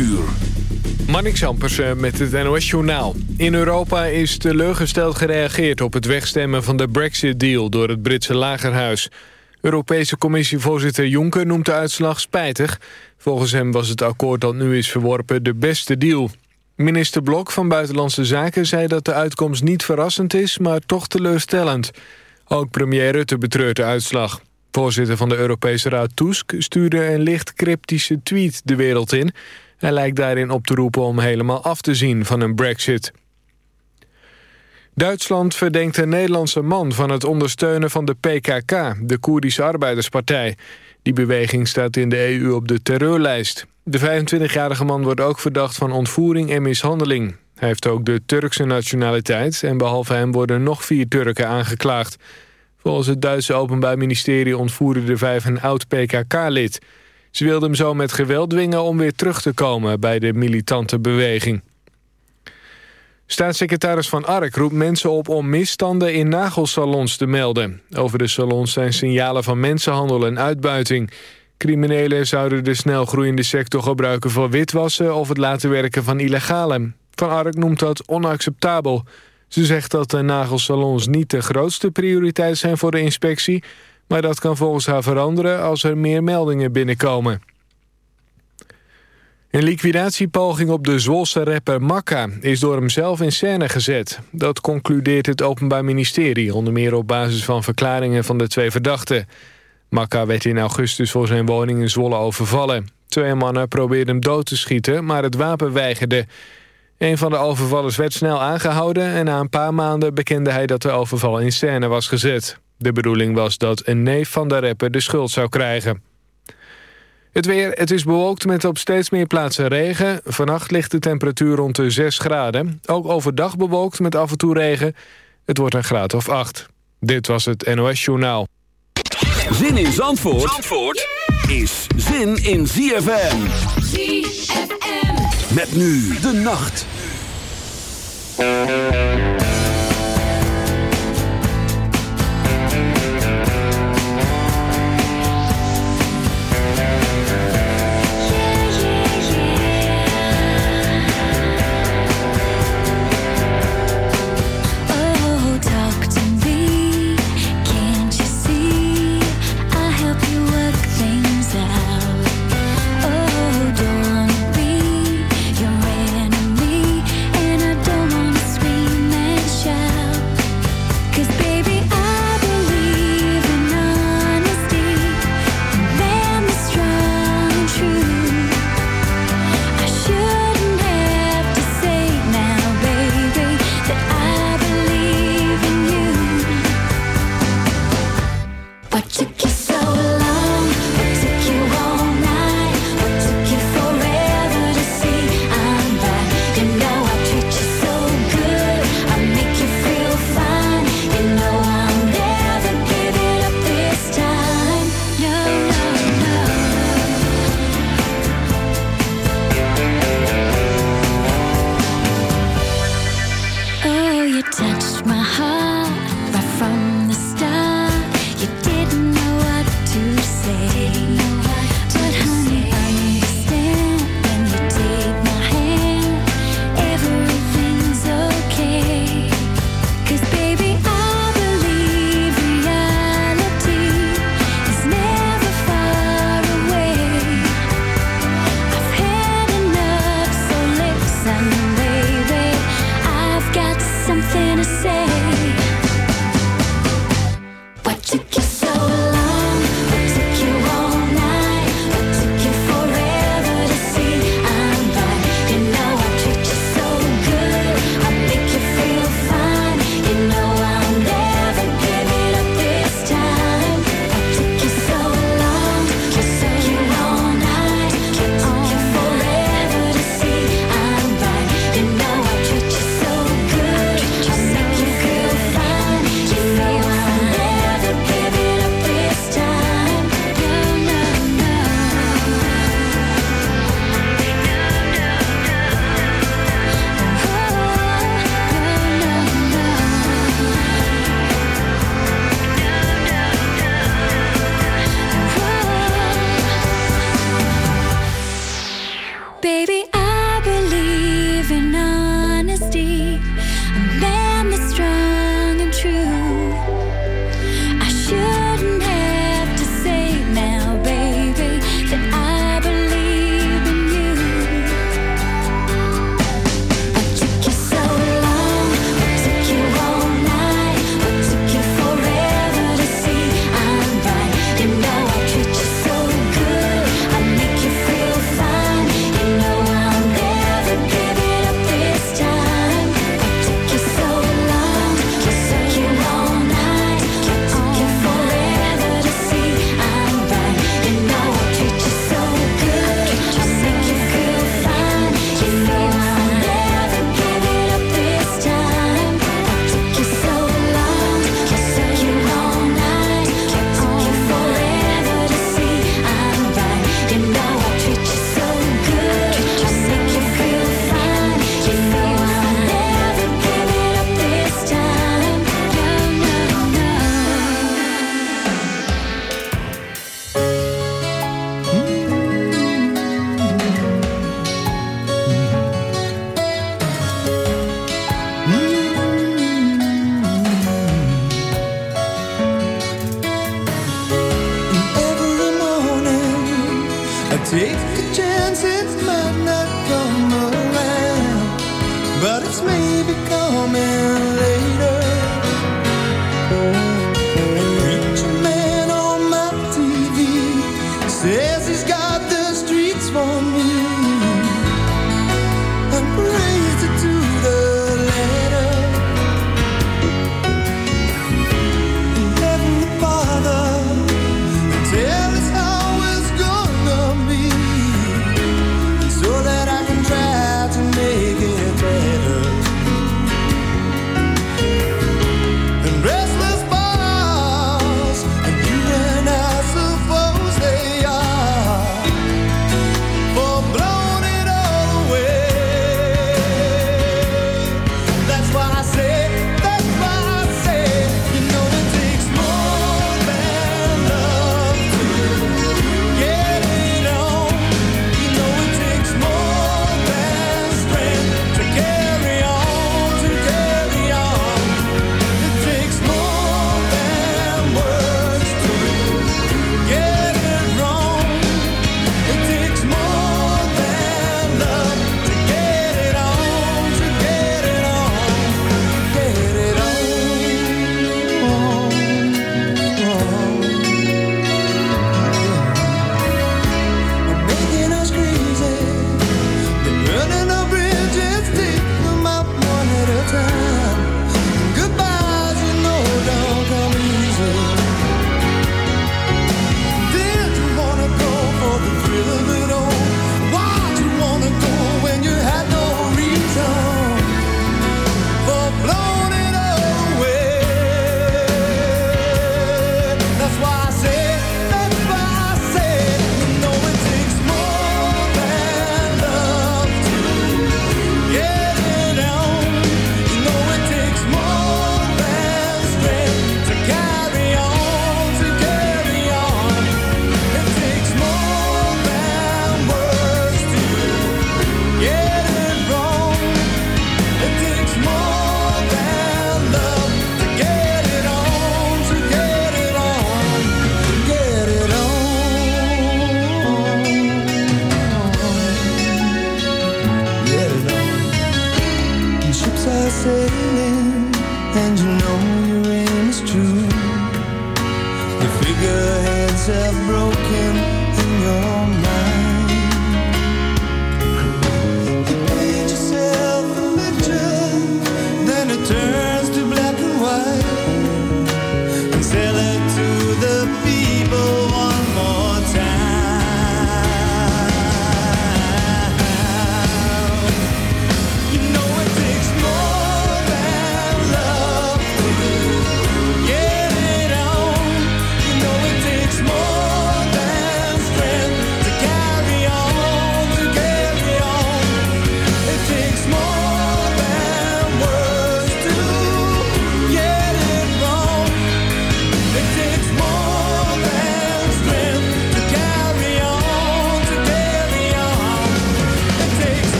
uur. Marnix Ampersen met het NOS-journaal. In Europa is teleurgesteld gereageerd op het wegstemmen van de Brexit-deal door het Britse lagerhuis. Europese commissievoorzitter Juncker noemt de uitslag spijtig. Volgens hem was het akkoord dat nu is verworpen de beste deal. Minister Blok van Buitenlandse Zaken zei dat de uitkomst niet verrassend is, maar toch teleurstellend. Ook premier Rutte betreurt de uitslag. Voorzitter van de Europese Raad Tusk stuurde een licht cryptische tweet de wereld in. Hij lijkt daarin op te roepen om helemaal af te zien van een brexit. Duitsland verdenkt een Nederlandse man van het ondersteunen van de PKK, de Koerdische Arbeiderspartij. Die beweging staat in de EU op de terreurlijst. De 25-jarige man wordt ook verdacht van ontvoering en mishandeling. Hij heeft ook de Turkse nationaliteit en behalve hem worden nog vier Turken aangeklaagd. Volgens het Duitse Openbaar Ministerie ontvoerden de vijf een oud PKK-lid. Ze wilden hem zo met geweld dwingen om weer terug te komen bij de militante beweging. Staatssecretaris Van Ark roept mensen op om misstanden in nagelsalons te melden. Over de salons zijn signalen van mensenhandel en uitbuiting. Criminelen zouden de snel groeiende sector gebruiken voor witwassen... of het laten werken van illegalen. Van Ark noemt dat onacceptabel. Ze zegt dat de nagelsalons niet de grootste prioriteit zijn voor de inspectie... maar dat kan volgens haar veranderen als er meer meldingen binnenkomen. Een liquidatiepoging op de Zwolse rapper Makka is door hemzelf in scène gezet. Dat concludeert het Openbaar Ministerie, onder meer op basis van verklaringen van de twee verdachten. Makka werd in augustus voor zijn woning in Zwolle overvallen. Twee mannen probeerden hem dood te schieten, maar het wapen weigerde. Een van de overvallers werd snel aangehouden... en na een paar maanden bekende hij dat de overval in scène was gezet. De bedoeling was dat een neef van de rapper de schuld zou krijgen. Het weer, het is bewolkt met op steeds meer plaatsen regen. Vannacht ligt de temperatuur rond de 6 graden. Ook overdag bewolkt met af en toe regen. Het wordt een graad of 8. Dit was het NOS Journaal. Zin in Zandvoort, Zandvoort is zin in ZFM. ZFM. Met nu de nacht.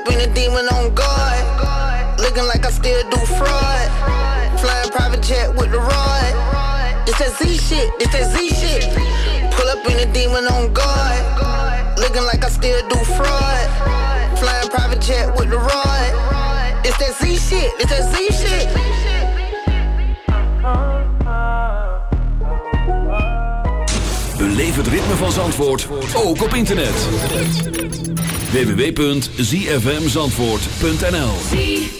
Up in a demon on guard. Looking like I still do fraud. Flying private jet with the rod. It's that Z shit, it's that Z shit. Pull up in a demon on guard. Looking like I still do fraud. Flying private jet with the rod. It's that Z shit, it's that Z shit. Beleef het ritme van Zandvoort, ook op internet. www.zfmzandvoort.nl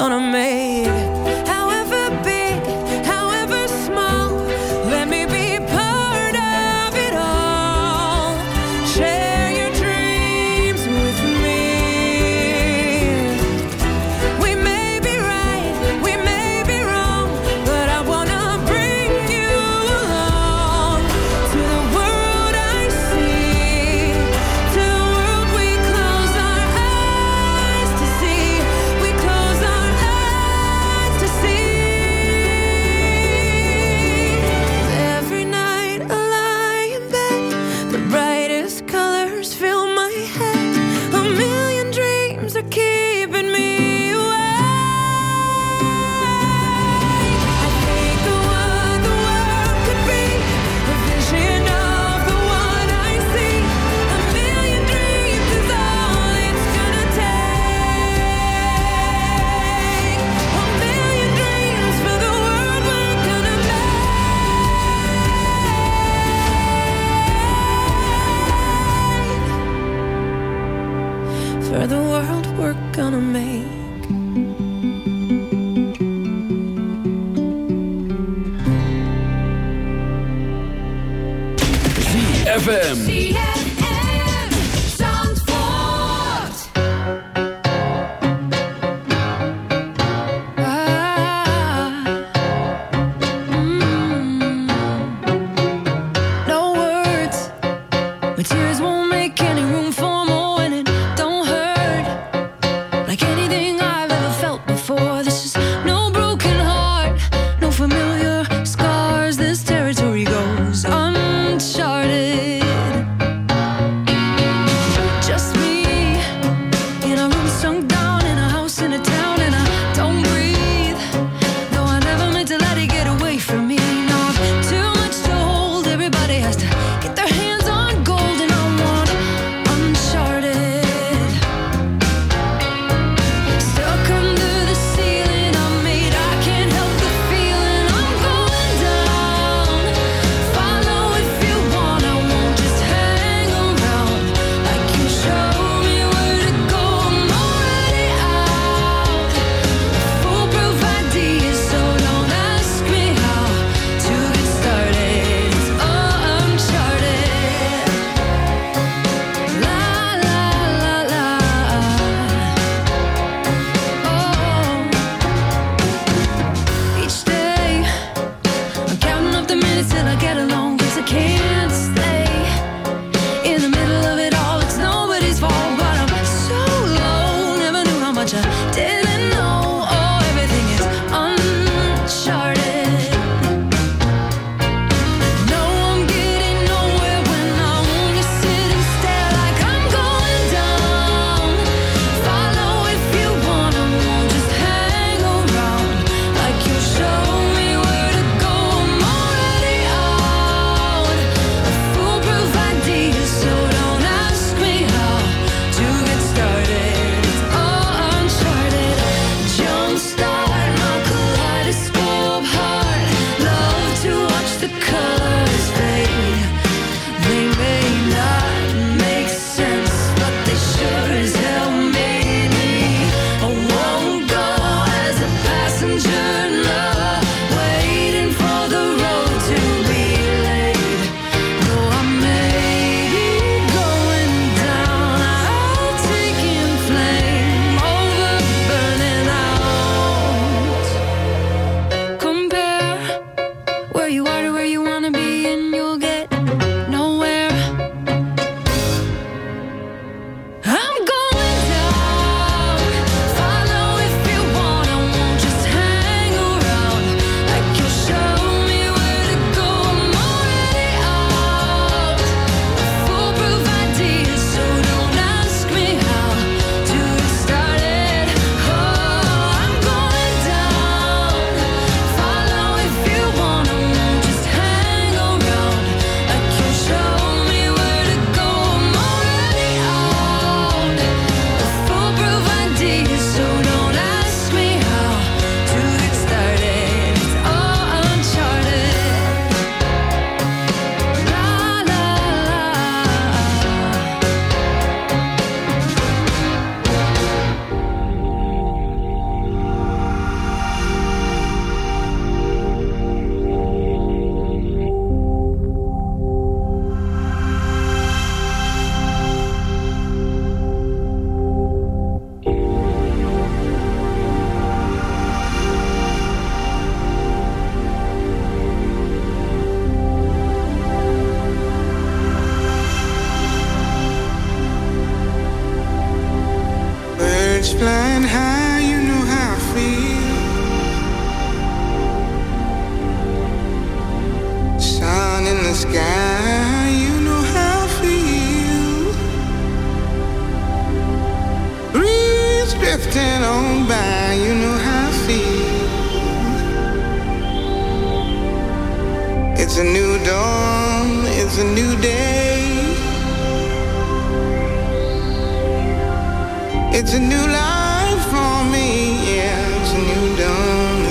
gonna make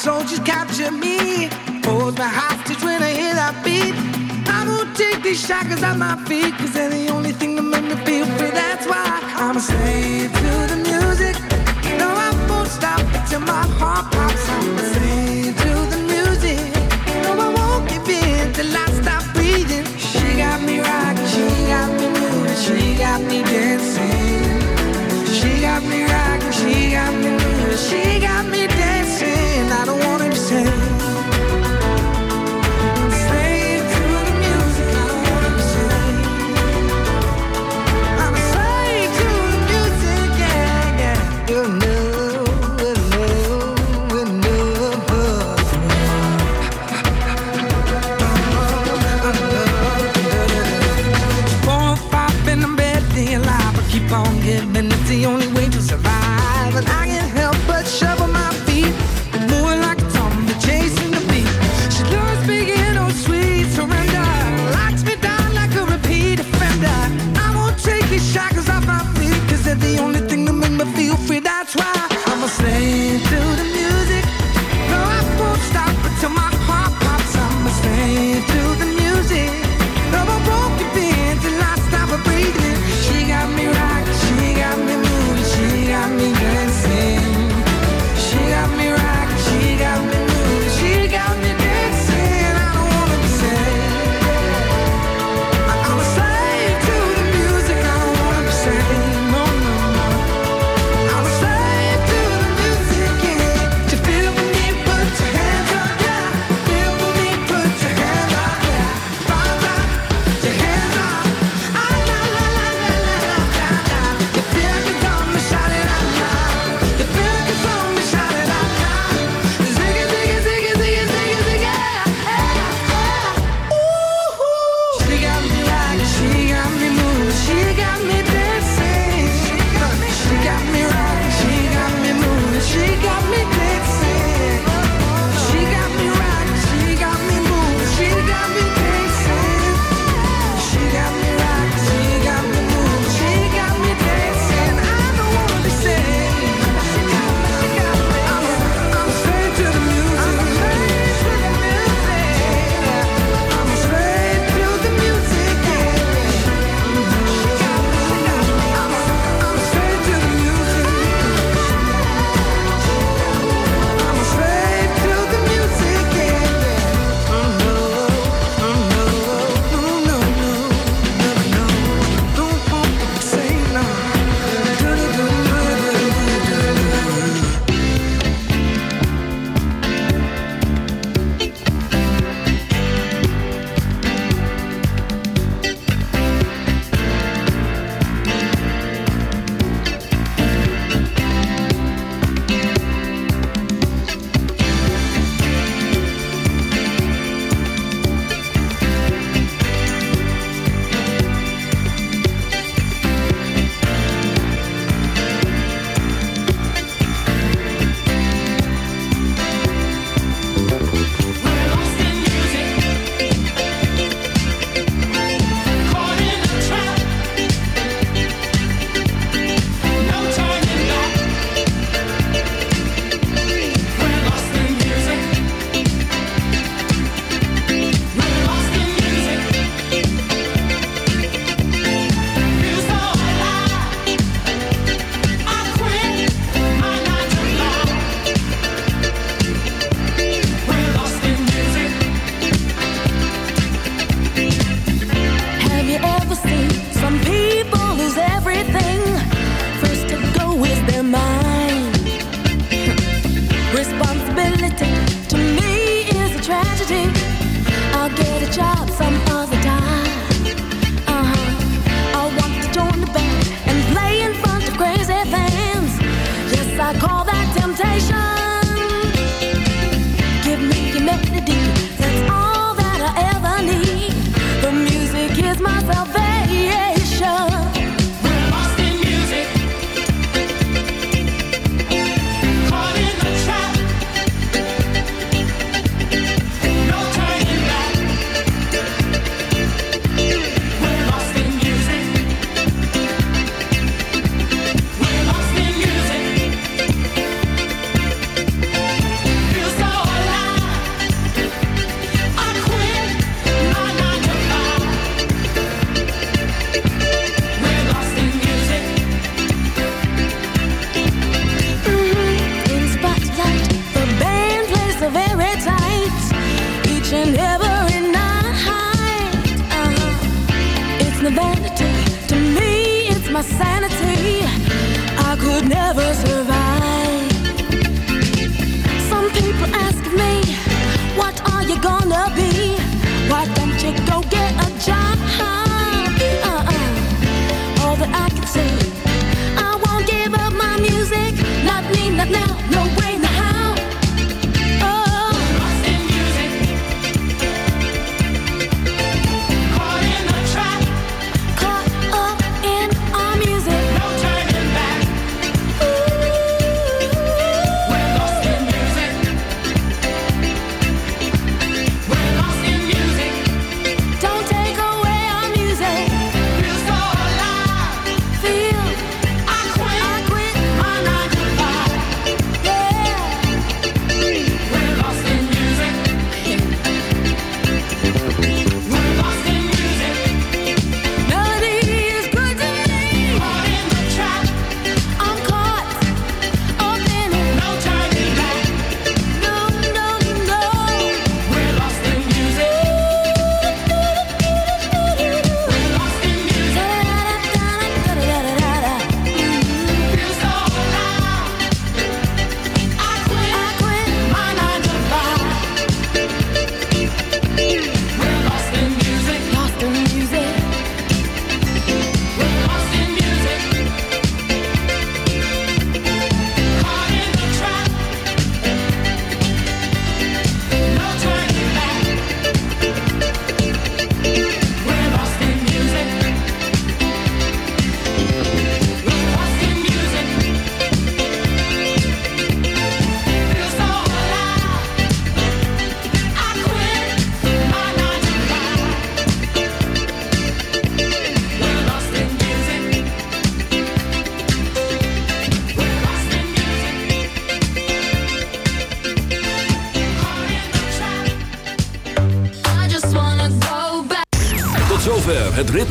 soldiers